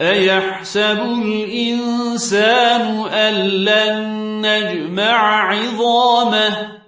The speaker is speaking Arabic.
أيحسب الإنسان أن لن نجمع عظامه